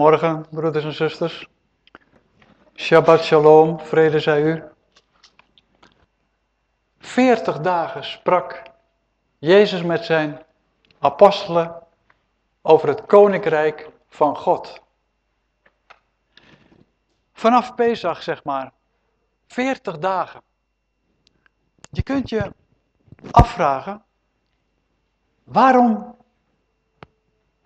Goedemorgen, broeders en zusters. Shabbat shalom, vrede zij u. Veertig dagen sprak Jezus met zijn apostelen over het koninkrijk van God. Vanaf Pesach, zeg maar. Veertig dagen. Je kunt je afvragen, waarom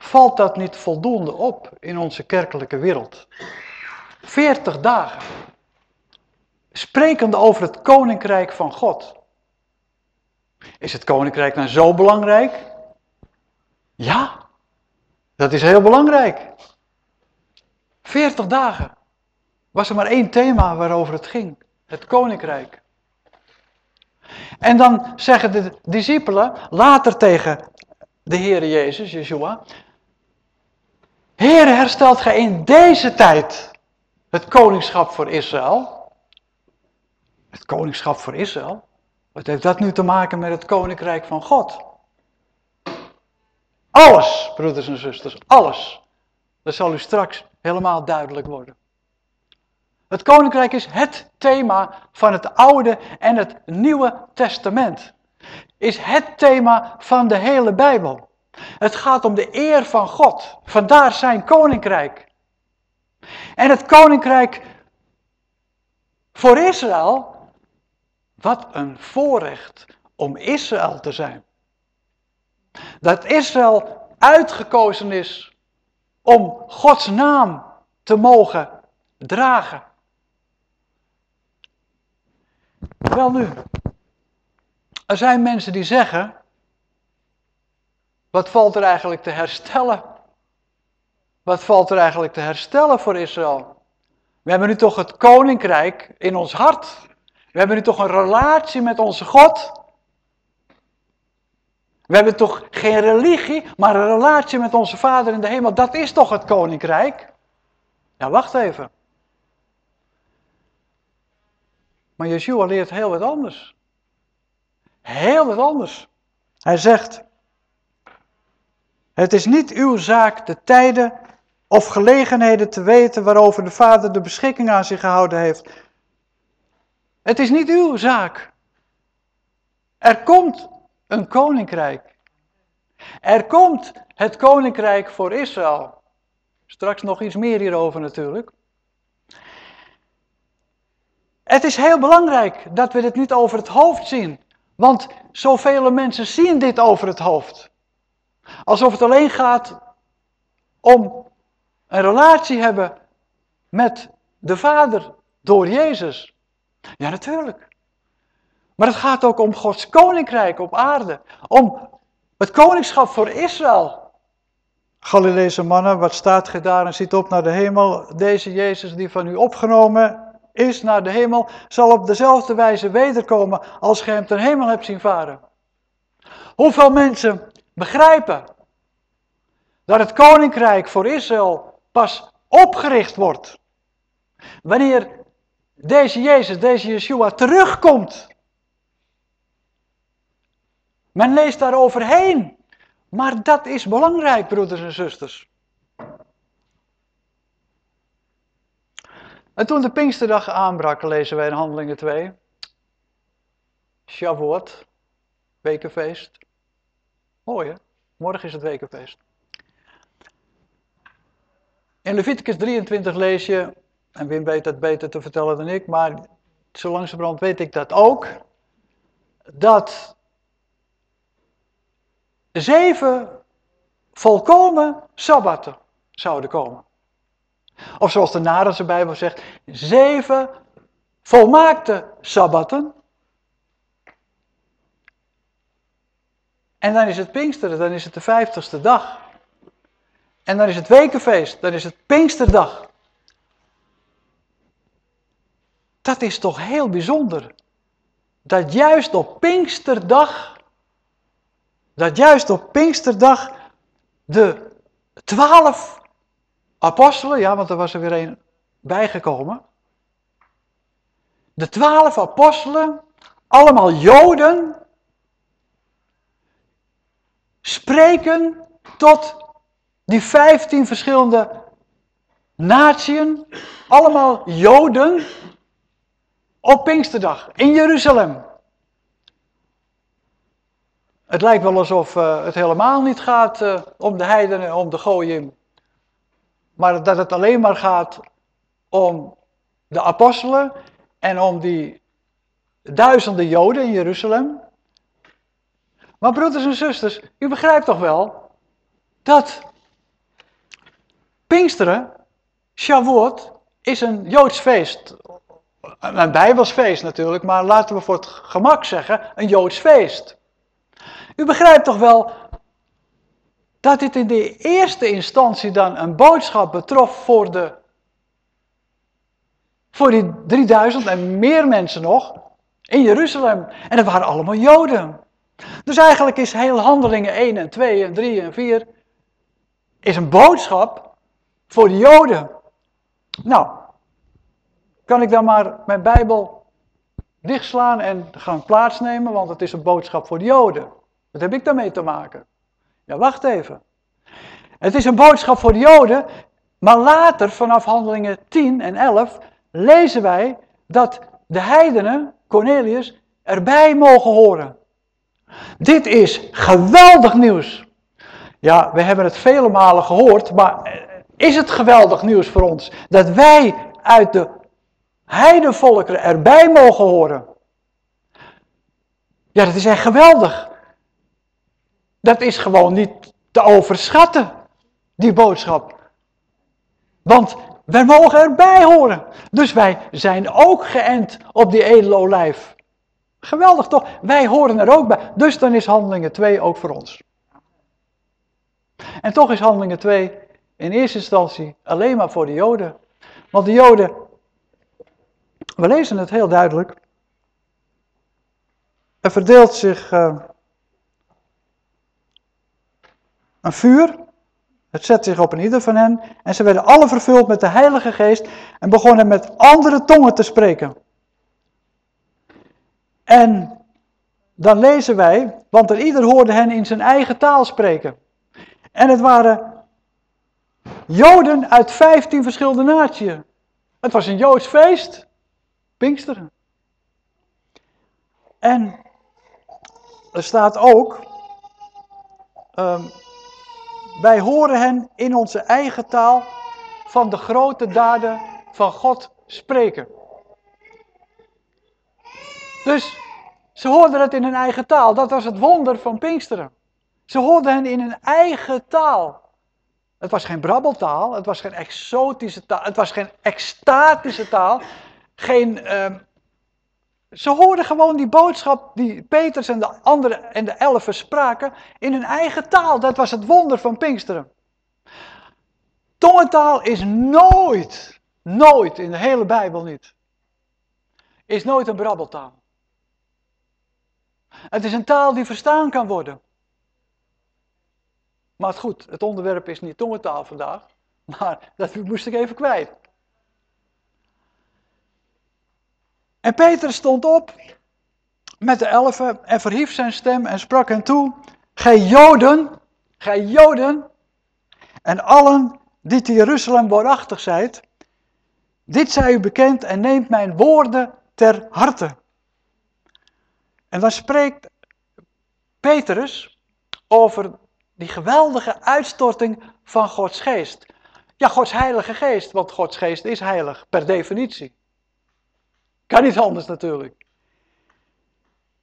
valt dat niet voldoende op in onze kerkelijke wereld? 40 dagen. Sprekende over het koninkrijk van God. Is het koninkrijk nou zo belangrijk? Ja, dat is heel belangrijk. 40 dagen. Was er maar één thema waarover het ging. Het koninkrijk. En dan zeggen de discipelen later tegen de Heer Jezus, Yeshua. Heer, herstelt gij in deze tijd het koningschap voor Israël? Het koningschap voor Israël? Wat heeft dat nu te maken met het koninkrijk van God? Alles, broeders en zusters, alles. Dat zal u straks helemaal duidelijk worden. Het koninkrijk is het thema van het Oude en het Nieuwe Testament. Is het thema van de hele Bijbel. Het gaat om de eer van God. Vandaar zijn koninkrijk. En het koninkrijk voor Israël. Wat een voorrecht om Israël te zijn. Dat Israël uitgekozen is om Gods naam te mogen dragen. Wel nu, er zijn mensen die zeggen, wat valt er eigenlijk te herstellen? Wat valt er eigenlijk te herstellen voor Israël? We hebben nu toch het koninkrijk in ons hart. We hebben nu toch een relatie met onze God. We hebben toch geen religie, maar een relatie met onze Vader in de hemel. Dat is toch het koninkrijk? Ja, wacht even. Maar Yeshua leert heel wat anders. Heel wat anders. Hij zegt, het is niet uw zaak de tijden of gelegenheden te weten waarover de Vader de beschikking aan zich gehouden heeft. Het is niet uw zaak. Er komt een koninkrijk. Er komt het koninkrijk voor Israël. Straks nog iets meer hierover natuurlijk. Het is heel belangrijk dat we dit niet over het hoofd zien. Want zoveel mensen zien dit over het hoofd. Alsof het alleen gaat om een relatie hebben met de Vader door Jezus. Ja, natuurlijk. Maar het gaat ook om Gods koninkrijk op aarde. Om het koningschap voor Israël. Galileese mannen, wat staat ge daar en ziet op naar de hemel? Deze Jezus die van u opgenomen is naar de hemel, zal op dezelfde wijze wederkomen als ge hem ten hemel hebt zien varen. Hoeveel mensen begrijpen dat het koninkrijk voor Israël pas opgericht wordt wanneer deze Jezus, deze Yeshua terugkomt. Men leest daar overheen, maar dat is belangrijk, broeders en zusters. En toen de Pinksterdag aanbrak, lezen wij in Handelingen 2. Shavuot, wekenfeest. Mooi hè? Morgen is het wekenfeest. In Leviticus 23 lees je, en Wim weet dat beter te vertellen dan ik, maar zo langzamerhand weet ik dat ook, dat zeven volkomen sabbatten zouden komen. Of zoals de Narense Bijbel zegt, zeven volmaakte sabbatten. En dan is het Pinksteren, dan is het de vijftigste dag. En dan is het wekenfeest, dan is het Pinksterdag. Dat is toch heel bijzonder. Dat juist op Pinksterdag, dat juist op Pinksterdag de twaalf apostelen, ja, want er was er weer een bijgekomen. De twaalf apostelen, allemaal Joden, spreken tot die vijftien verschillende natieën, allemaal Joden, op Pinksterdag in Jeruzalem. Het lijkt wel alsof uh, het helemaal niet gaat uh, om de heidenen, om de gooien. Maar dat het alleen maar gaat om de apostelen en om die duizenden Joden in Jeruzalem. Maar broeders en zusters, u begrijpt toch wel dat Pinksteren, Shavuot, is een Joods feest. Een Bijbels feest natuurlijk, maar laten we voor het gemak zeggen, een Joods feest. U begrijpt toch wel dat dit in de eerste instantie dan een boodschap betrof voor, de, voor die 3000 en meer mensen nog in Jeruzalem. En dat waren allemaal Joden. Dus eigenlijk is heel handelingen 1 en 2 en 3 en 4 is een boodschap voor de Joden. Nou, kan ik dan maar mijn Bijbel dichtslaan en gaan plaatsnemen, want het is een boodschap voor de Joden. Wat heb ik daarmee te maken? Ja, wacht even. Het is een boodschap voor de Joden, maar later, vanaf handelingen 10 en 11, lezen wij dat de heidenen, Cornelius, erbij mogen horen. Dit is geweldig nieuws. Ja, we hebben het vele malen gehoord, maar is het geweldig nieuws voor ons dat wij uit de heidenvolkeren erbij mogen horen? Ja, dat is echt geweldig. Dat is gewoon niet te overschatten, die boodschap. Want wij mogen erbij horen. Dus wij zijn ook geënt op die edele olijf. Geweldig toch? Wij horen er ook bij. Dus dan is handelingen 2 ook voor ons. En toch is handelingen 2 in eerste instantie alleen maar voor de Joden. Want de Joden, we lezen het heel duidelijk. Er verdeelt zich uh, een vuur. Het zet zich op een ieder van hen. En ze werden alle vervuld met de Heilige Geest. En begonnen met andere tongen te spreken. En dan lezen wij, want er ieder hoorde hen in zijn eigen taal spreken. En het waren Joden uit 15 verschillende naties. Het was een Joods feest, Pinksteren. En er staat ook, um, wij horen hen in onze eigen taal van de grote daden van God spreken. Dus ze hoorden het in hun eigen taal. Dat was het wonder van Pinksteren. Ze hoorden hen in hun eigen taal. Het was geen brabbeltaal, het was geen exotische taal, het was geen extatische taal. Geen, uh, ze hoorden gewoon die boodschap die Peters en de anderen en de elfen spraken in hun eigen taal. Dat was het wonder van Pinksteren. Tongentaal is nooit, nooit in de hele Bijbel niet, is nooit een brabbeltaal. Het is een taal die verstaan kan worden. Maar goed, het onderwerp is niet tongentaal vandaag, maar dat moest ik even kwijt. En Peter stond op met de elfen en verhief zijn stem en sprak hen toe, gij Joden, gij Joden, en allen die te Jeruzalem woonachtig zijt, dit zij u bekend en neemt mijn woorden ter harte. En dan spreekt Petrus over die geweldige uitstorting van Gods geest. Ja, Gods heilige geest, want Gods geest is heilig, per definitie. Kan niet anders natuurlijk.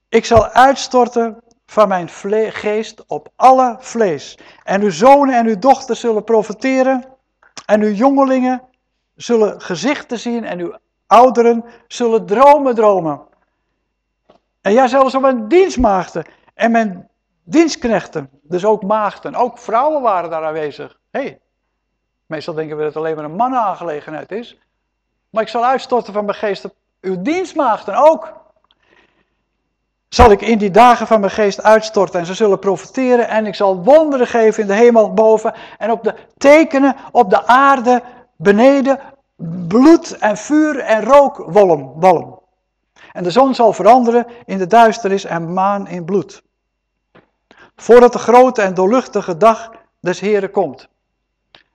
Ik zal uitstorten van mijn geest op alle vlees. En uw zonen en uw dochters zullen profiteren. En uw jongelingen zullen gezichten zien. En uw ouderen zullen dromen dromen. En ja, zelfs op mijn dienstmaagden en mijn dienstknechten, dus ook maagden, ook vrouwen waren daar aanwezig. hey, meestal denken we dat het alleen maar een mannenaangelegenheid is. Maar ik zal uitstorten van mijn geest uw dienstmaagden ook. Zal ik in die dagen van mijn geest uitstorten en ze zullen profiteren en ik zal wonderen geven in de hemel boven en op de tekenen op de aarde beneden bloed en vuur en rookwolm. En de zon zal veranderen in de duisternis en maan in bloed. Voordat de grote en doorluchtige dag des Heren komt.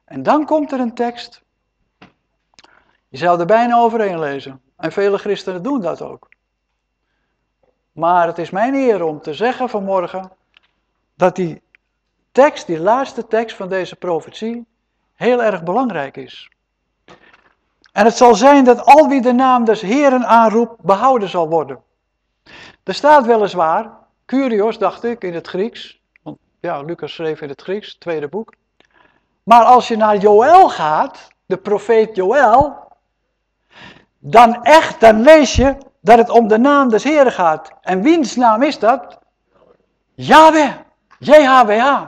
En dan komt er een tekst Je zou er bijna overheen lezen. En vele christenen doen dat ook. Maar het is mijn eer om te zeggen vanmorgen dat die tekst, die laatste tekst van deze profetie, heel erg belangrijk is. En het zal zijn dat al wie de naam des Heren aanroept, behouden zal worden. Er staat weliswaar, Curios dacht ik in het Grieks, want ja, Lucas schreef in het Grieks, tweede boek. Maar als je naar Joël gaat, de profeet Joël, dan echt, dan lees je dat het om de naam des Heren gaat. En wiens naam is dat? Yahweh, JHWH.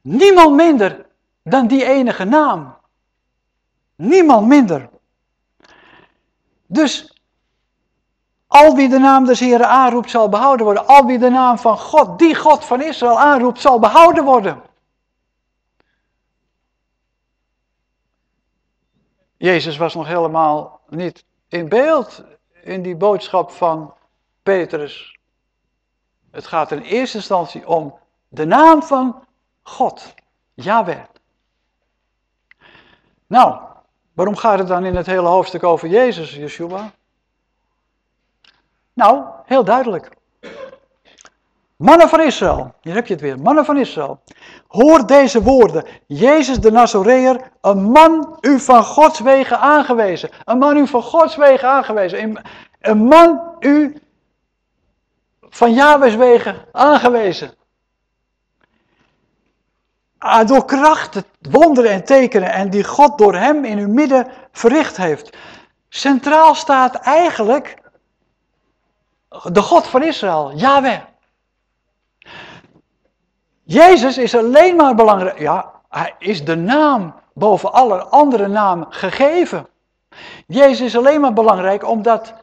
Niemand minder dan die enige naam. Niemand minder. Dus al wie de naam des Heren aanroept zal behouden worden. Al wie de naam van God, die God van Israël aanroept, zal behouden worden. Jezus was nog helemaal niet in beeld in die boodschap van Petrus. Het gaat in eerste instantie om de naam van God, Yahweh. Nou, waarom gaat het dan in het hele hoofdstuk over Jezus, Yeshua? Nou, heel duidelijk. Mannen van Israël, hier heb je het weer, mannen van Israël. Hoor deze woorden. Jezus de Nazoreër, een man u van Gods wegen aangewezen. Een man u van Gods wegen aangewezen. Een man u van Jahweh's wegen aangewezen. Ah, door krachten, wonderen en tekenen en die God door hem in uw midden verricht heeft. Centraal staat eigenlijk de God van Israël, Yahweh. Jezus is alleen maar belangrijk. Ja, hij is de naam boven alle andere namen gegeven. Jezus is alleen maar belangrijk omdat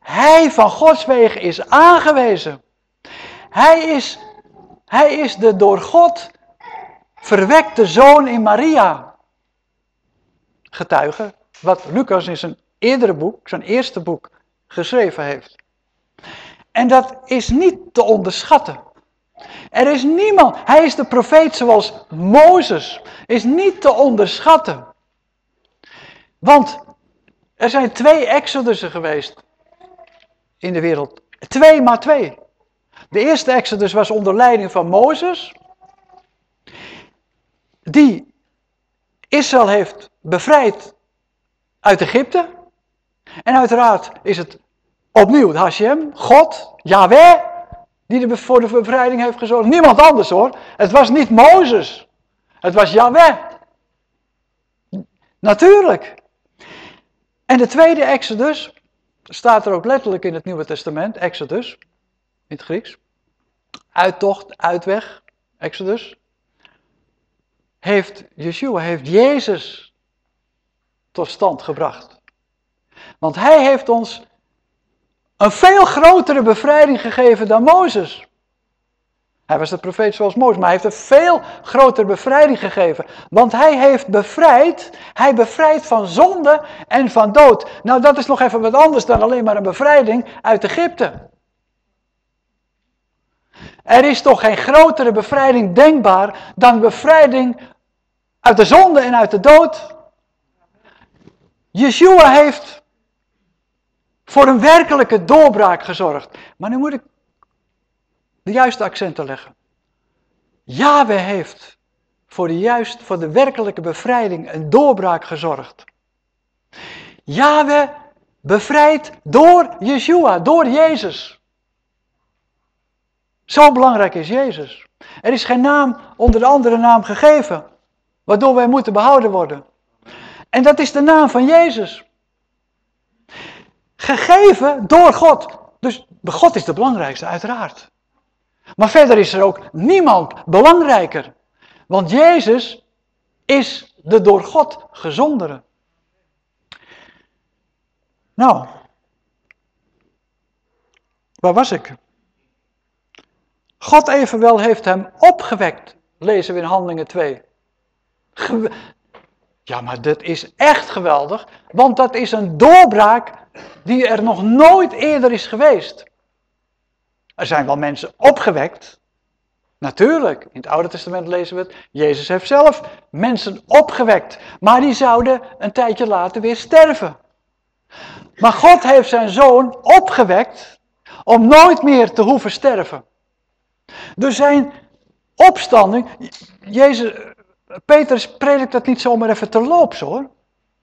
hij van Gods wegen is aangewezen. Hij is, hij is de door God verwekte zoon in Maria. Getuige, wat Lucas in zijn eerdere boek, zijn eerste boek, geschreven heeft. En dat is niet te onderschatten. Er is niemand, hij is de profeet zoals Mozes, is niet te onderschatten. Want er zijn twee exodussen geweest in de wereld. Twee maar twee. De eerste exodus was onder leiding van Mozes, die Israël heeft bevrijd uit Egypte. En uiteraard is het opnieuw het Hashem, God, Yahweh, die voor de bevrijding heeft gezorgd. Niemand anders hoor. Het was niet Mozes. Het was Yahweh. Natuurlijk. En de tweede Exodus, staat er ook letterlijk in het Nieuwe Testament, Exodus, in het Grieks. Uittocht, uitweg, Exodus. Heeft Yeshua, heeft Jezus tot stand gebracht. Want hij heeft ons een veel grotere bevrijding gegeven dan Mozes. Hij was de profeet zoals Mozes, maar hij heeft een veel grotere bevrijding gegeven. Want hij heeft bevrijd, hij bevrijdt van zonde en van dood. Nou, dat is nog even wat anders dan alleen maar een bevrijding uit Egypte. Er is toch geen grotere bevrijding denkbaar dan bevrijding uit de zonde en uit de dood. Yeshua heeft voor een werkelijke doorbraak gezorgd. Maar nu moet ik de juiste accenten leggen. Yahweh heeft voor de, juist, voor de werkelijke bevrijding een doorbraak gezorgd. Yahweh bevrijdt door Yeshua, door Jezus. Zo belangrijk is Jezus. Er is geen naam onder de andere naam gegeven, waardoor wij moeten behouden worden. En dat is de naam van Jezus. Gegeven door God. Dus God is de belangrijkste, uiteraard. Maar verder is er ook niemand belangrijker. Want Jezus is de door God gezondere. Nou, waar was ik? God evenwel heeft hem opgewekt, lezen we in Handelingen 2. Ja, maar dit is echt geweldig, want dat is een doorbraak die er nog nooit eerder is geweest. Er zijn wel mensen opgewekt, Natuurlijk, in het Oude Testament lezen we het. Jezus heeft zelf mensen opgewekt. Maar die zouden een tijdje later weer sterven. Maar God heeft zijn zoon opgewekt om nooit meer te hoeven sterven. Dus zijn opstanding, Jezus, Peter predikt dat niet zomaar even te loops hoor.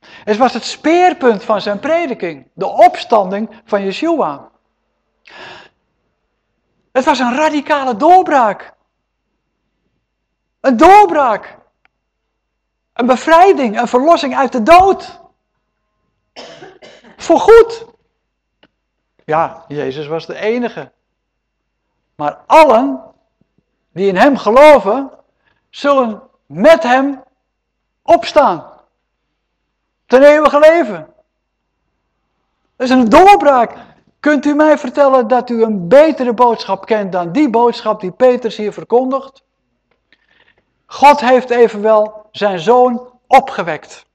Het was het speerpunt van zijn prediking, de opstanding van Yeshua. Het was een radicale doorbraak. Een doorbraak. Een bevrijding, een verlossing uit de dood. Voorgoed. Ja, Jezus was de enige. Maar allen die in hem geloven, zullen met hem opstaan. Ten eeuwige leven. Dat is een doorbraak. Kunt u mij vertellen dat u een betere boodschap kent dan die boodschap die Petrus hier verkondigt? God heeft evenwel zijn zoon opgewekt.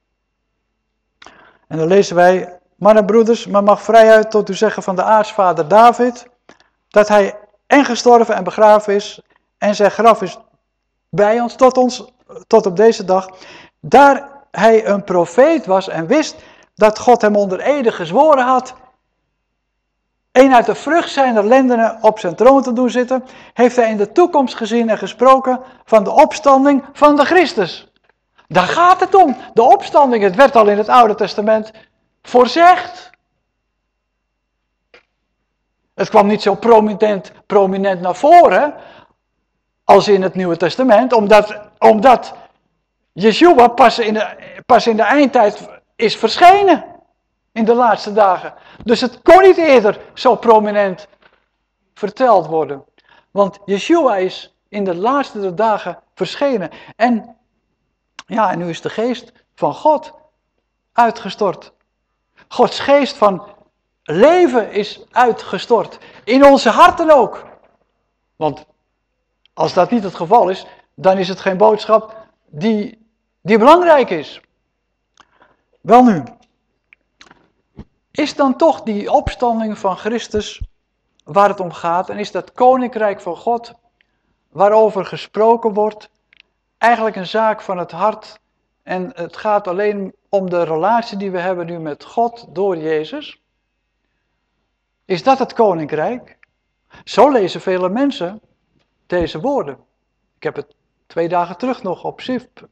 En dan lezen wij, mannen broeders, men mag vrijuit tot u zeggen van de aartsvader David, dat hij en gestorven en begraven is, en zijn graf is bij ons tot, ons, tot op deze dag, daar hij een profeet was en wist dat God hem onder ede gezworen had, een uit de vrucht zijner lendenen op zijn troon te doen zitten, heeft hij in de toekomst gezien en gesproken van de opstanding van de Christus. Daar gaat het om. De opstanding, het werd al in het Oude Testament voorzegd. Het kwam niet zo prominent, prominent naar voren als in het Nieuwe Testament, omdat, omdat Yeshua pas in, de, pas in de eindtijd is verschenen. In de laatste dagen. Dus het kon niet eerder zo prominent verteld worden. Want Yeshua is in de laatste dagen verschenen. En ja, en nu is de geest van God uitgestort. Gods geest van leven is uitgestort. In onze harten ook. Want als dat niet het geval is, dan is het geen boodschap die, die belangrijk is. Wel nu, is dan toch die opstanding van Christus waar het om gaat en is dat koninkrijk van God waarover gesproken wordt eigenlijk een zaak van het hart en het gaat alleen om de relatie die we hebben nu met God door Jezus? Is dat het koninkrijk? Zo lezen vele mensen deze woorden. Ik heb het twee dagen terug nog op SIP,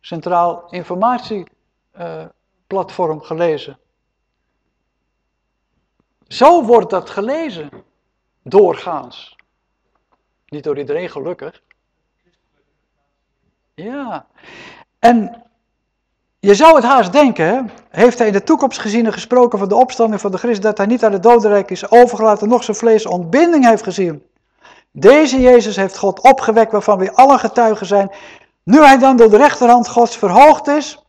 Centraal Informatieplatform, uh, gelezen. Zo wordt dat gelezen. Doorgaans. Niet door iedereen gelukkig. Ja. En je zou het haast denken, heeft hij in de toekomst gezien en gesproken van de opstanding van de Christus, dat hij niet aan het dodenrijk is overgelaten, nog zijn vlees ontbinding heeft gezien. Deze Jezus heeft God opgewekt, waarvan we allen getuigen zijn. Nu hij dan door de rechterhand Gods verhoogd is,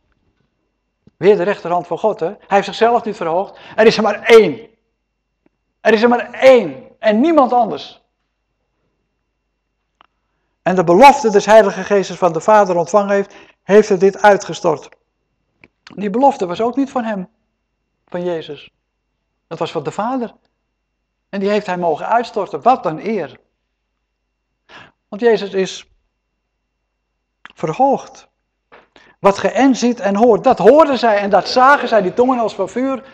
weer de rechterhand van God, hè? hij heeft zichzelf niet verhoogd, er is er maar één. Er is er maar één en niemand anders. En de belofte des Heilige Geestes van de Vader ontvangen heeft, heeft er dit uitgestort. Die belofte was ook niet van hem, van Jezus. Dat was van de Vader. En die heeft hij mogen uitstorten. Wat een eer. Want Jezus is verhoogd. Wat ge en ziet en hoort, dat hoorden zij en dat zagen zij, die tongen als van vuur.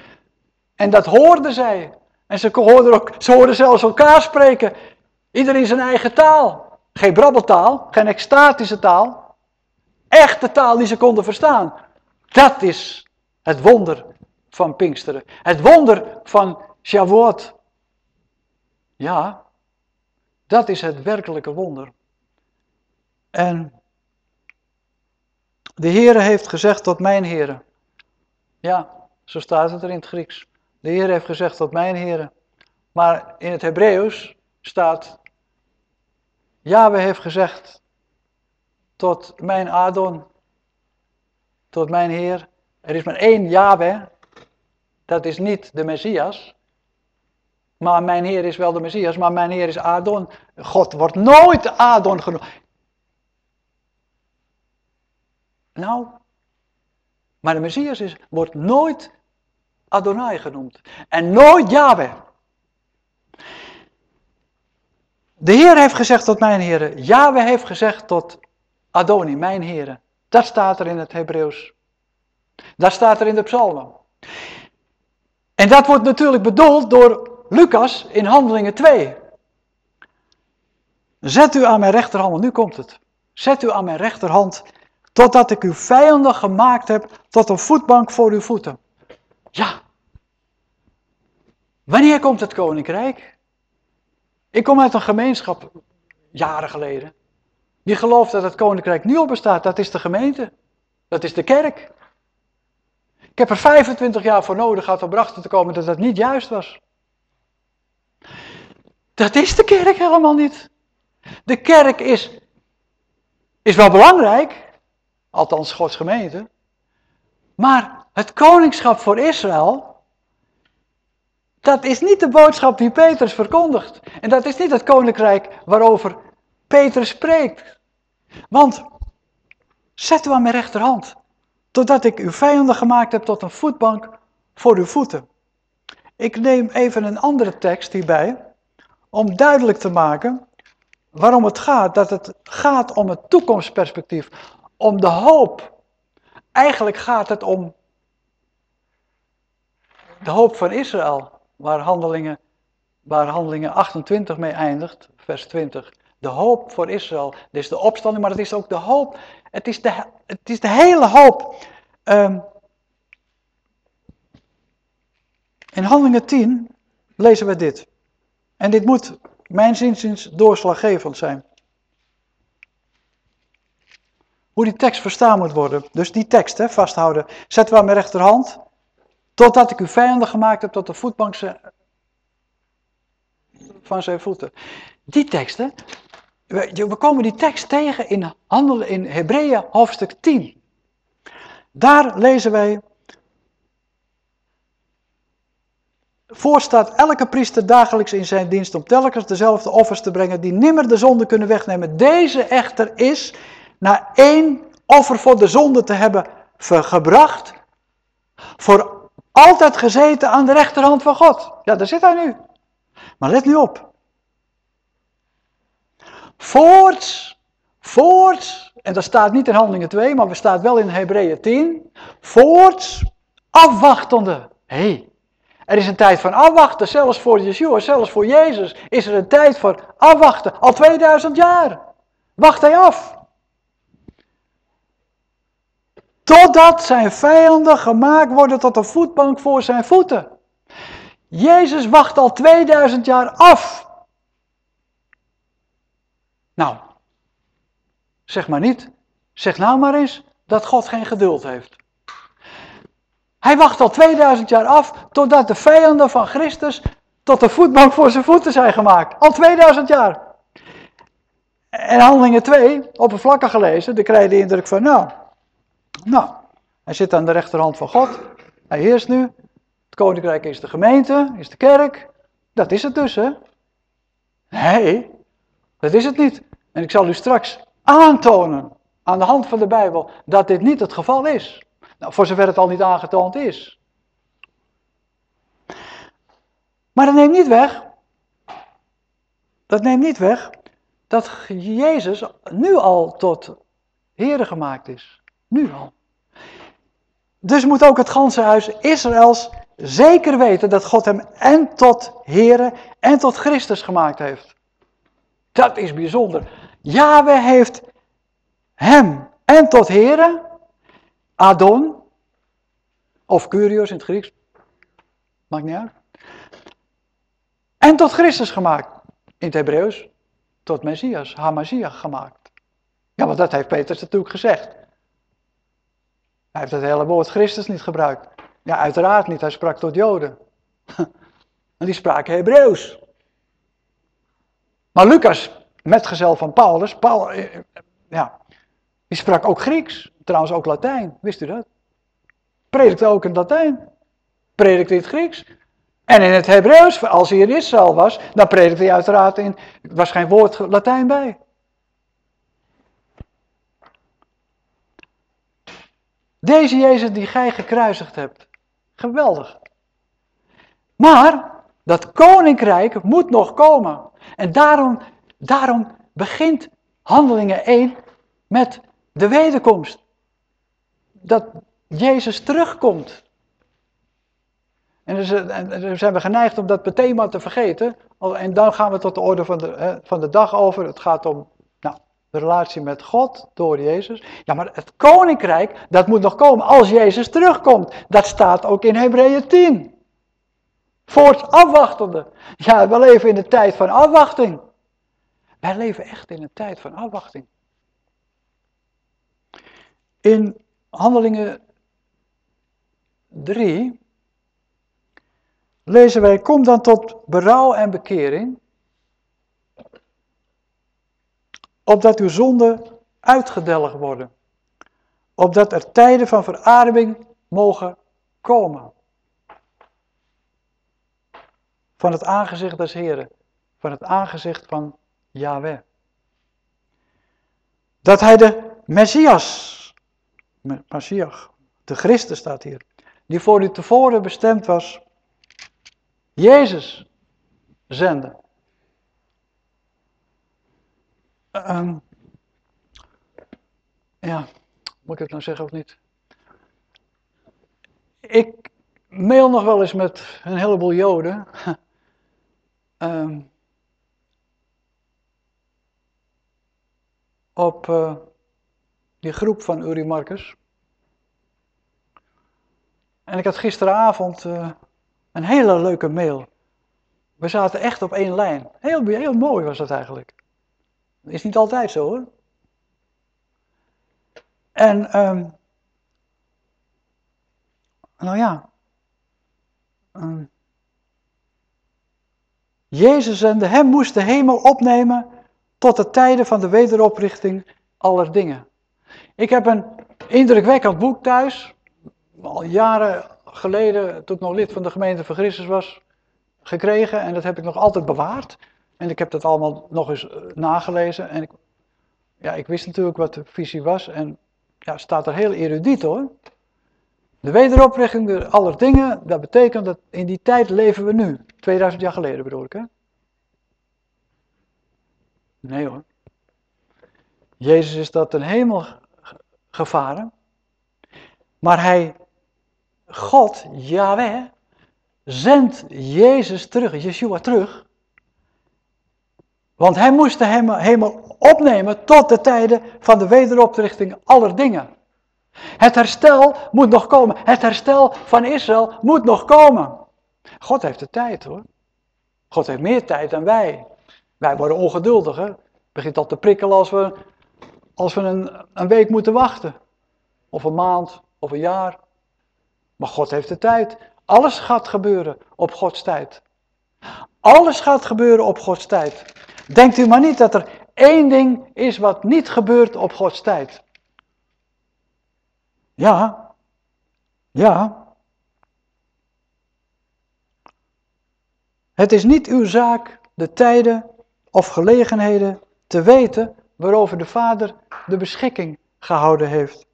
En dat hoorden zij. En ze hoorden, ook, ze hoorden zelfs elkaar spreken. Iedereen zijn eigen taal. Geen brabbeltaal, geen extatische taal. Echte taal die ze konden verstaan. Dat is het wonder van Pinksteren. Het wonder van Shavuot. Ja, dat is het werkelijke wonder. En de Heere heeft gezegd tot mijn Heere. Ja, zo staat het er in het Grieks. De Heer heeft gezegd tot mijn heren. Maar in het Hebreeuws staat, Yahweh heeft gezegd tot mijn Adon, tot mijn Heer. Er is maar één Yahweh, dat is niet de Messias. Maar mijn Heer is wel de Messias, maar mijn Heer is Adon. God wordt nooit Adon genoemd. Nou, maar de Messias is, wordt nooit Adonai genoemd. En nooit Yahweh. De Heer heeft gezegd tot mijn heren. Yahweh heeft gezegd tot Adoni, mijn heren. Dat staat er in het Hebreeuws. Dat staat er in de psalmen. En dat wordt natuurlijk bedoeld door Lucas in Handelingen 2. Zet u aan mijn rechterhand, nu komt het. Zet u aan mijn rechterhand, totdat ik uw vijanden gemaakt heb tot een voetbank voor uw voeten. Ja. Wanneer komt het koninkrijk? Ik kom uit een gemeenschap, jaren geleden, die gelooft dat het koninkrijk nu al bestaat. Dat is de gemeente. Dat is de kerk. Ik heb er 25 jaar voor nodig gehad om erachter te komen dat dat niet juist was. Dat is de kerk helemaal niet. De kerk is, is wel belangrijk, althans Gods gemeente, maar het koningschap voor Israël, dat is niet de boodschap die Petrus verkondigt. En dat is niet het koninkrijk waarover Petrus spreekt. Want, zet u aan mijn rechterhand, totdat ik uw vijanden gemaakt heb tot een voetbank voor uw voeten. Ik neem even een andere tekst hierbij, om duidelijk te maken waarom het gaat. Dat het gaat om het toekomstperspectief, om de hoop. Eigenlijk gaat het om de hoop van Israël, waar handelingen, waar handelingen 28 mee eindigt, vers 20. De hoop voor Israël. Dit is de opstanding, maar het is ook de hoop. Het is de, het is de hele hoop. Um, in Handelingen 10 lezen we dit. En dit moet mijn zinzins doorslaggevend zijn. Hoe die tekst verstaan moet worden. Dus die tekst hè, vasthouden. Zetten we aan mijn rechterhand. Totdat ik uw vijanden gemaakt heb tot de voetbank van zijn voeten. Die teksten, we, komen die tekst tegen in, handelen in Hebreeën hoofdstuk 10. Daar lezen wij Voor staat elke priester dagelijks in zijn dienst om telkens dezelfde offers te brengen die nimmer de zonde kunnen wegnemen. Deze echter is, na één offer voor de zonde te hebben gebracht, voor altijd gezeten aan de rechterhand van God. Ja, daar zit hij nu. Maar let nu op. Voorts, voorts, en dat staat niet in Handelingen 2, maar we staat wel in Hebreeën 10. Voorts, afwachtende. Hey, er is een tijd van afwachten, zelfs voor Yeshua, zelfs voor Jezus is er een tijd voor afwachten. Al 2000 jaar. Wacht hij af. Totdat zijn vijanden gemaakt worden tot een voetbank voor zijn voeten. Jezus wacht al 2000 jaar af. Nou, zeg maar niet, zeg nou maar eens dat God geen geduld heeft. Hij wacht al 2000 jaar af totdat de vijanden van Christus tot de voetbank voor zijn voeten zijn gemaakt. Al 2000 jaar. En handelingen 2, oppervlakkig gelezen, dan krijg je de indruk van, nou, nou, hij zit aan de rechterhand van God. Hij heerst nu. Het koninkrijk is de gemeente, is de kerk. Dat is het dus, hè? Nee, dat is het niet. En ik zal u straks aantonen, aan de hand van de Bijbel, dat dit niet het geval is. Nou, voor zover het al niet aangetoond is. Maar dat neemt niet weg, dat neemt niet weg dat Jezus nu al tot Heer gemaakt is. Nu al. Dus moet ook het ganse huis Israëls zeker weten dat God hem en tot Here en tot Christus gemaakt heeft. Dat is bijzonder. Yahweh heeft hem en tot Here Adon, of Curios in het Grieks, maakt niet uit. En tot Christus gemaakt, in het Hebreeuws, tot Messias, Hamashiach gemaakt. Ja, want dat heeft Petrus natuurlijk gezegd. Hij heeft het hele woord Christus niet gebruikt. Ja, uiteraard niet, hij sprak tot Joden. En die spraken Hebreeuws. Maar Lucas, metgezel van Paulus, Paul, eh, eh, ja, die sprak ook Grieks. Trouwens ook Latijn, wist u dat? Predikte ook in Latijn. Predikte in het Grieks. En in het Hebreeuws, als hij in Israël was, dan predikte hij uiteraard in, er was geen woord Latijn bij. Deze Jezus die gij gekruisigd hebt. Geweldig. Maar dat koninkrijk moet nog komen. En daarom Daarom begint Handelingen 1 met de wederkomst. Dat Jezus terugkomt. En dan zijn we geneigd om dat thema te vergeten. En dan gaan we tot de orde van de, van de dag over. Het gaat om nou, de relatie met God door Jezus. Ja, maar het koninkrijk, dat moet nog komen als Jezus terugkomt. Dat staat ook in Hebreeën 10. Voorts afwachtende. Ja, we leven in de tijd van afwachting. Wij leven echt in een tijd van afwachting. In Handelingen 3 lezen wij, kom dan tot berouw en bekering, opdat uw zonden uitgedelgd worden, opdat er tijden van verademing mogen komen. Van het aangezicht des Heren, van het aangezicht van Yahweh. Dat hij de Messias, Messias, de Christus staat hier, die voor u tevoren bestemd was, Jezus zenden. Uh, ja, moet ik het nou zeggen of niet? Ik mail nog wel eens met een heleboel Joden. um, op uh, die groep van Uri Marcus. En ik had gisteravond uh, een hele leuke mail. We zaten echt op één lijn. Heel, heel mooi was dat eigenlijk. Is niet altijd zo hoor. En, um, nou ja. Um, Jezus zende hem moest de hemel opnemen tot de tijden van de wederoprichting aller dingen. Ik heb een indrukwekkend boek thuis, al jaren geleden, toen ik nog lid van de gemeente van Christus was, gekregen. En dat heb ik nog altijd bewaard. En ik heb dat allemaal nog eens eh, nagelezen. En ik, ja, ik wist natuurlijk wat de visie was. En ja, staat er heel erudiet hoor. De wederoprichting aller dingen, dat betekent dat in die tijd leven we nu. 2000 jaar geleden bedoel ik hè. Nee hoor. Jezus is dat ten hemel gevaren. Maar hij, God, Yahweh, zendt Jezus terug, Yeshua terug. Want hij moest de hemel opnemen tot de tijden van de wederoprichting aller dingen. Het herstel moet nog komen. Het herstel van Israël moet nog komen. God heeft de tijd hoor. God heeft meer tijd dan wij. Wij worden ongeduldig. Hè? Begint al te prikkelen als we, als we een, een week moeten wachten. Of een maand, of een jaar. Maar God heeft de tijd. Alles gaat gebeuren op Gods tijd. Alles gaat gebeuren op Gods tijd. Denkt u maar niet dat er één ding is wat niet gebeurt op Gods tijd. Ja, ja. Het is niet uw zaak de tijden of gelegenheden te weten waarover de Vader de beschikking gehouden heeft.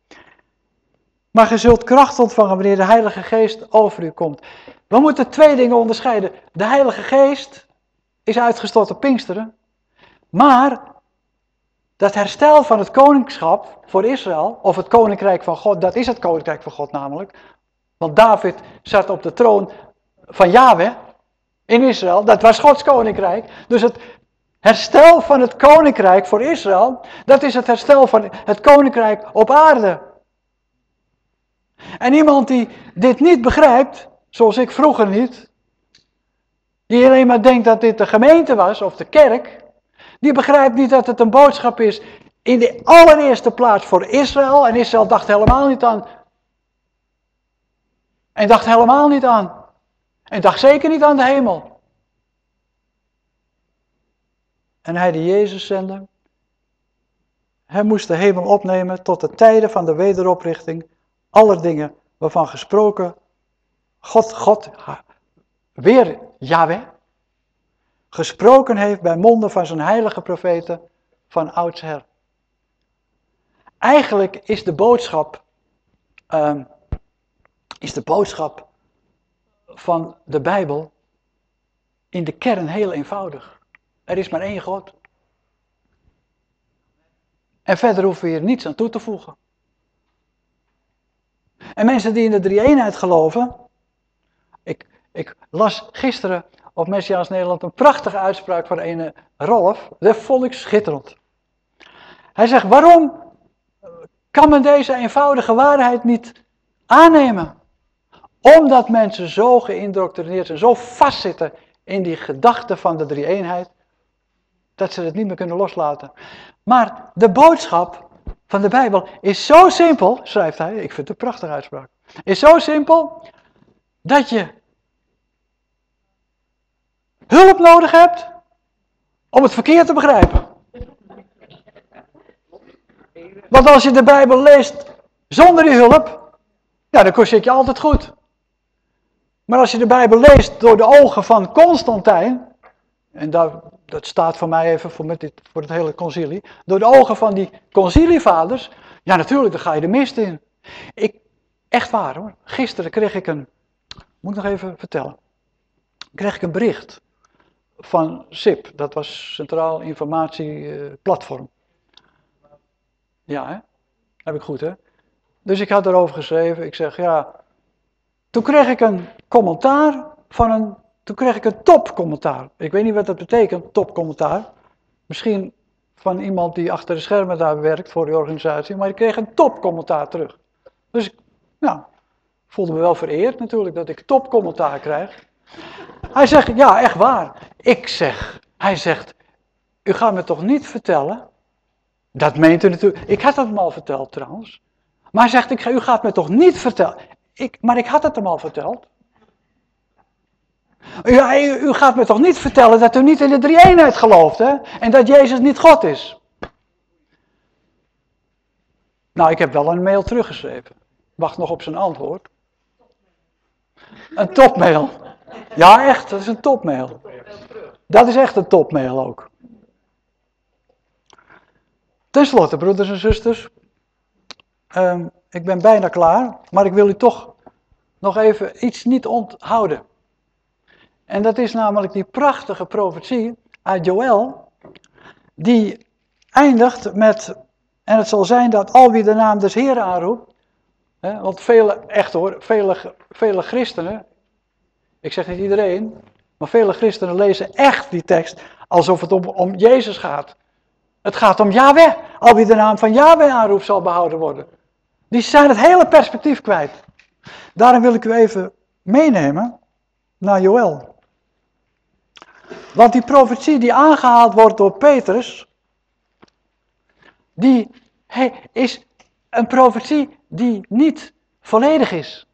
Maar je zult kracht ontvangen wanneer de Heilige Geest over u komt. We moeten twee dingen onderscheiden. De Heilige Geest is uitgestort op Pinksteren. Maar dat herstel van het koningschap voor Israël, of het koninkrijk van God, dat is het koninkrijk van God namelijk. Want David zat op de troon van Yahweh in Israël, dat was Gods koninkrijk. Dus het herstel van het koninkrijk voor Israël, dat is het herstel van het koninkrijk op aarde. En iemand die dit niet begrijpt, zoals ik vroeger niet, die alleen maar denkt dat dit de gemeente was of de kerk, die begrijpt niet dat het een boodschap is in de allereerste plaats voor Israël. En Israël dacht helemaal niet aan. En dacht helemaal niet aan. En dacht zeker niet aan de hemel. En hij die Jezus zende, hij moest de hemel opnemen tot de tijden van de wederoprichting aller dingen waarvan gesproken God, God, weer Yahweh, gesproken heeft bij monden van zijn heilige profeten van oudsher. Eigenlijk is de boodschap, uh, is de boodschap van de Bijbel in de kern heel eenvoudig. Er is maar één God. En verder hoeven we hier niets aan toe te voegen. En mensen die in de drie-eenheid geloven. Ik, ik las gisteren op Messiaans Nederland een prachtige uitspraak van een Rolf. Dat vond schitterend. Hij zegt, waarom kan men deze eenvoudige waarheid niet aannemen? Omdat mensen zo geïndoctrineerd zijn, zo vastzitten in die gedachte van de drie-eenheid, dat ze het niet meer kunnen loslaten. Maar de boodschap van de Bijbel is zo simpel, schrijft hij, ik vind het een prachtige uitspraak, is zo simpel dat je hulp nodig hebt om het verkeerd te begrijpen. Want als je de Bijbel leest zonder die hulp, ja, dan kost je altijd goed. Maar als je de Bijbel leest door de ogen van Constantijn, en dat, dat staat voor mij even voor, met dit, voor het hele concilie, door de ogen van die concilievaders, ja natuurlijk, dan ga je de mist in. Ik, echt waar hoor, gisteren kreeg ik een, moet ik nog even vertellen, kreeg ik een bericht van SIP, dat was Centraal Informatieplatform. Ja, hè? Heb ik goed, hè? Dus ik had erover geschreven. Ik zeg, ja. Toen kreeg ik een commentaar van een. Toen kreeg ik een topcommentaar. Ik weet niet wat dat betekent, topcommentaar. Misschien van iemand die achter de schermen daar werkt voor die organisatie. Maar ik kreeg een topcommentaar terug. Dus ik, nou, voelde me wel vereerd natuurlijk dat ik topcommentaar krijg. Hij zegt, ja, echt waar. Ik zeg, hij zegt, u gaat me toch niet vertellen dat meent u natuurlijk. Ik had het hem al verteld trouwens. Maar hij zegt, ik, u gaat me toch niet vertellen. Ik, maar ik had het hem al verteld. U, gaat me toch niet vertellen dat u niet in de drie-eenheid gelooft, hè? En dat Jezus niet God is. Nou, ik heb wel een mail teruggeschreven. Wacht nog op zijn antwoord. Een topmail. Ja, echt, dat is een topmail. Dat is echt een topmail ook. Ten slotte, broeders en zusters, um, ik ben bijna klaar, maar ik wil u toch nog even iets niet onthouden. En dat is namelijk die prachtige profetie uit Joël, die eindigt met, en het zal zijn dat al wie de naam des Heeren aanroept, hè, want vele, echt hoor, vele, vele christenen, ik zeg niet iedereen, maar vele christenen lezen echt die tekst alsof het om, om Jezus gaat. Het gaat om Yahweh. Al wie de naam van Yahweh aanroept zal behouden worden. Die zijn het hele perspectief kwijt. Daarom wil ik u even meenemen naar Joël. Want die profetie die aangehaald wordt door Petrus, die is een profetie die niet volledig is.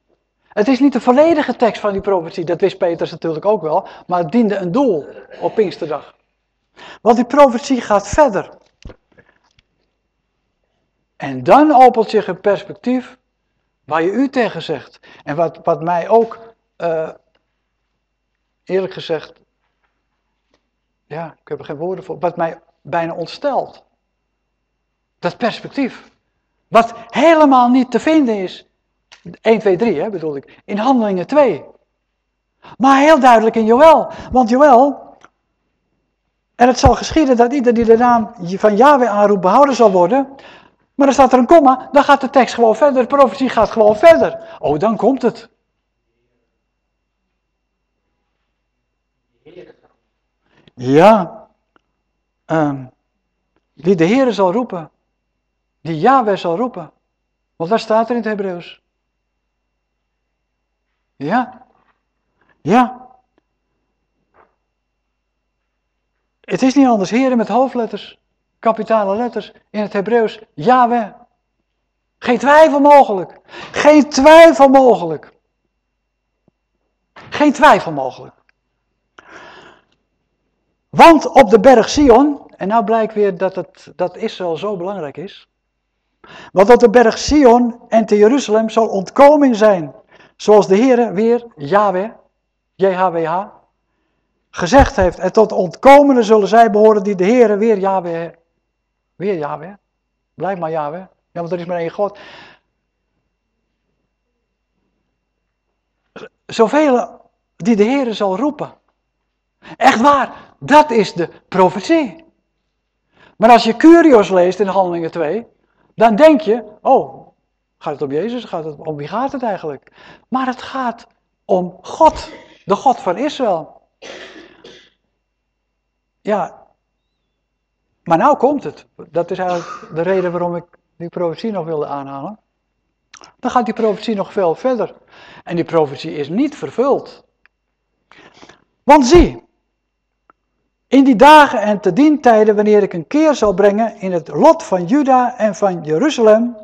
Het is niet de volledige tekst van die profetie, dat wist Petrus natuurlijk ook wel, maar het diende een doel op Pinksterdag. Want die profetie gaat verder. En dan opent zich een perspectief waar je u tegen zegt. En wat, wat mij ook, uh, eerlijk gezegd, ja, ik heb er geen woorden voor, wat mij bijna ontstelt. Dat perspectief. Wat helemaal niet te vinden is, 1, 2, 3 hè, bedoel ik, in Handelingen 2. Maar heel duidelijk in Joël. Want Joël, en het zal geschieden dat ieder die de naam van Yahweh aanroept behouden zal worden. Maar dan staat er een komma, dan gaat de tekst gewoon verder, de profetie gaat gewoon verder. Oh, dan komt het. Ja, um, die de Heer zal roepen, die Yahweh zal roepen. Want daar staat er in het Hebreeuws. Ja, ja. Het is niet anders, heren met hoofdletters kapitale letters in het Hebreeuws Yahweh. Geen twijfel mogelijk. Geen twijfel mogelijk. Geen twijfel mogelijk. Want op de berg Sion, en nou blijkt weer dat, het, dat Israël zo belangrijk is. Want op de berg Sion en te Jeruzalem zal ontkoming zijn. Zoals de Heer weer, Yahweh, JHWH, gezegd heeft. En tot ontkomenen zullen zij behoren die de Heer weer Yahweh Weer Yahweh. Blijf maar Yahweh. Ja, want er is maar één God. Zoveel die de Heer zal roepen. Echt waar, dat is de profetie. Maar als je Curios leest in Handelingen 2, dan denk je, oh, gaat het om Jezus? Gaat het, om wie gaat het eigenlijk? Maar het gaat om God, de God van Israël. Ja, maar nou komt het. Dat is eigenlijk de reden waarom ik die profetie nog wilde aanhalen. Dan gaat die profetie nog veel verder. En die profetie is niet vervuld. Want zie, in die dagen en te dien tijden, wanneer ik een keer zal brengen in het lot van Juda en van Jeruzalem,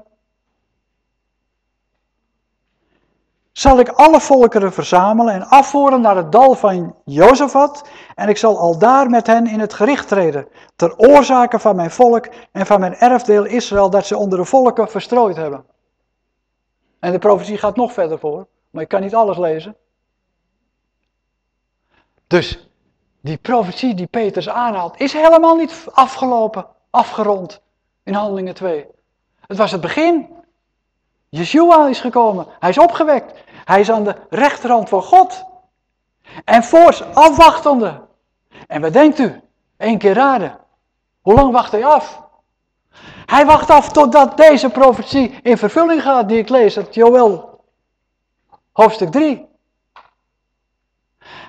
zal ik alle volkeren verzamelen en afvoeren naar het dal van Jozefat, en ik zal al daar met hen in het gericht treden, ter oorzake van mijn volk en van mijn erfdeel Israël, dat ze onder de volken verstrooid hebben. En de profetie gaat nog verder voor, maar ik kan niet alles lezen. Dus die profetie die Peters aanhaalt, is helemaal niet afgelopen, afgerond in Handelingen 2. Het was het begin. Yeshua is gekomen, hij is opgewekt, hij is aan de rechterhand van God. En voors afwachtende. En wat denkt u? Eén keer raden. Hoe lang wacht hij af? Hij wacht af totdat deze profetie in vervulling gaat die ik lees uit Joel hoofdstuk 3.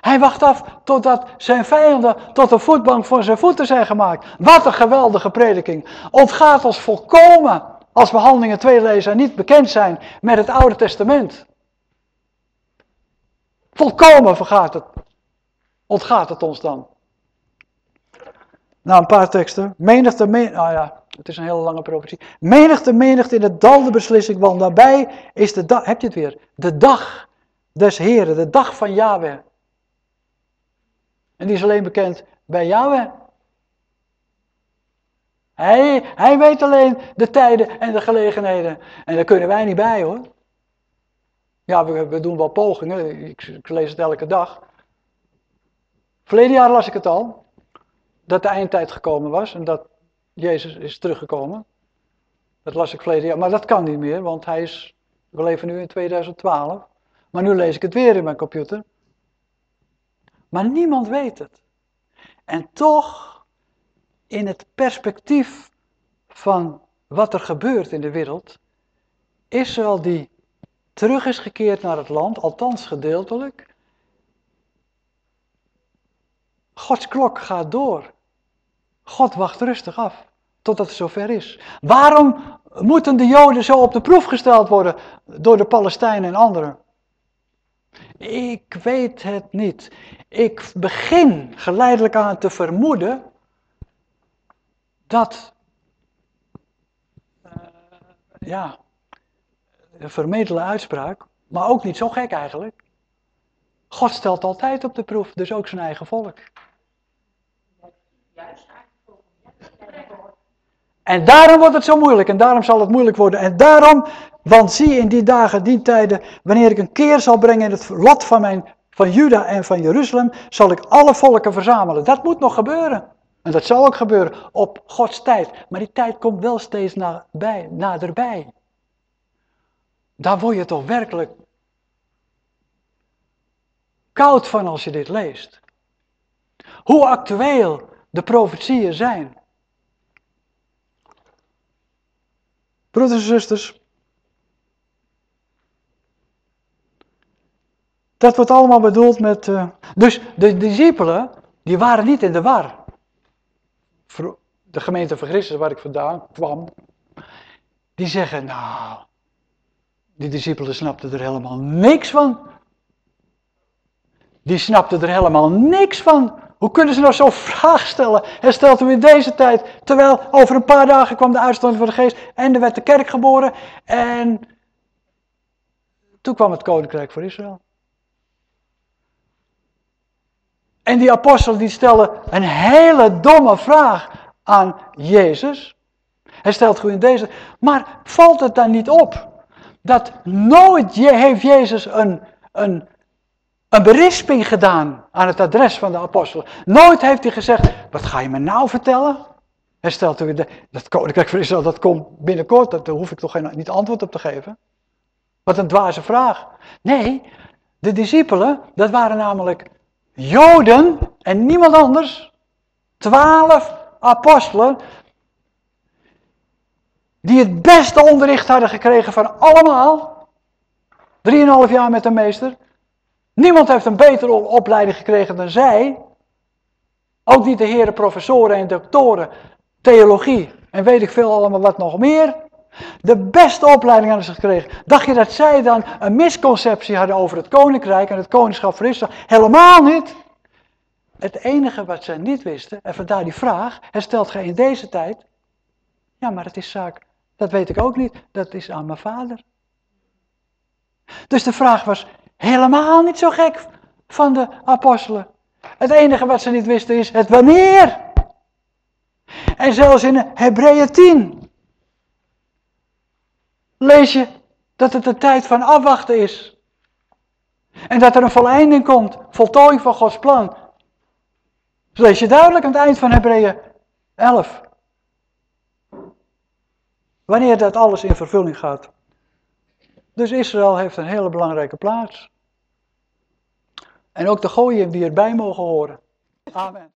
Hij wacht af totdat zijn vijanden tot een voetbank voor zijn voeten zijn gemaakt. Wat een geweldige prediking. Ontgaat ons volkomen als we handelingen 2 lezen en niet bekend zijn met het Oude Testament. Volkomen vergaat het. Ontgaat het ons dan. Nou, een paar teksten. Menigte, men, nou ja, het is een hele lange profetie. Menigte, menigte in het dal de beslissing, want daarbij is de dag, heb je het weer, de dag des Heren, de dag van Yahweh. En die is alleen bekend bij Yahweh. Hij, hij weet alleen de tijden en de gelegenheden. En daar kunnen wij niet bij hoor. Ja, we, we doen wel pogingen. Ik, ik, lees het elke dag. Verleden jaar las ik het al. Dat de eindtijd gekomen was en dat Jezus is teruggekomen. Dat las ik verleden jaar. Maar dat kan niet meer, want hij is. We leven nu in 2012. Maar nu lees ik het weer in mijn computer. Maar niemand weet het. En toch, in het perspectief van wat er gebeurt in de wereld, Israël die terug is gekeerd naar het land, althans gedeeltelijk, Gods klok gaat door. God wacht rustig af totdat het zover is. Waarom moeten de Joden zo op de proef gesteld worden door de Palestijnen en anderen? Ik weet het niet. Ik begin geleidelijk aan te vermoeden dat, uh, ja, een vermedele uitspraak, maar ook niet zo gek eigenlijk. God stelt altijd op de proef, dus ook zijn eigen volk. En daarom wordt het zo moeilijk en daarom zal het moeilijk worden. En daarom want zie in die dagen, die tijden, wanneer ik een keer zal brengen in het lot van, mijn, van Juda en van Jeruzalem, zal ik alle volken verzamelen. Dat moet nog gebeuren. En dat zal ook gebeuren op Gods tijd. Maar die tijd komt wel steeds nabij, naderbij. Daar word je toch werkelijk koud van als je dit leest. Hoe actueel de profetieën zijn. Broeders en zusters, Dat wordt allemaal bedoeld met... Uh... Dus de discipelen, die waren niet in de war. De gemeente van Christus, waar ik vandaan kwam, die zeggen, nou, die discipelen snapten er helemaal niks van. Die snapten er helemaal niks van. Hoe kunnen ze nou zo'n vraag stellen? En stelt u in deze tijd, terwijl over een paar dagen kwam de uitstorting van de geest en er werd de kerk geboren en toen kwam het koninkrijk voor Israël. En die apostelen die stellen een hele domme vraag aan Jezus. Hij stelt goed in deze. Maar valt het dan niet op dat nooit heeft Jezus een, een, een berisping gedaan aan het adres van de apostelen. Nooit heeft hij gezegd, wat ga je me nou vertellen? Hij stelt u, dat koninkrijk van Israël, dat komt binnenkort, daar hoef ik toch geen, niet antwoord op te geven. Wat een dwaze vraag. Nee, de discipelen, dat waren namelijk Joden en niemand anders, twaalf apostelen, die het beste onderricht hadden gekregen van allemaal. Drieënhalf jaar met de meester. Niemand heeft een betere opleiding gekregen dan zij. Ook niet de heren professoren en doctoren, theologie en weet ik veel allemaal wat nog meer. De beste opleiding hadden ze gekregen. Dacht je dat zij dan een misconceptie hadden over het koninkrijk en het koningschap van Israël? Helemaal niet. Het enige wat zij niet wisten, en vandaar die vraag, herstelt gij in deze tijd? Ja, maar het is zaak, dat weet ik ook niet, dat is aan mijn vader. Dus de vraag was helemaal niet zo gek van de apostelen. Het enige wat ze niet wisten is het wanneer. En zelfs in Hebreeën 10 lees je dat het een tijd van afwachten is. En dat er een voleinding komt, voltooiing van Gods plan. Dat lees je duidelijk aan het eind van Hebreeën 11. Wanneer dat alles in vervulling gaat. Dus Israël heeft een hele belangrijke plaats. En ook de gooien die erbij mogen horen. Amen.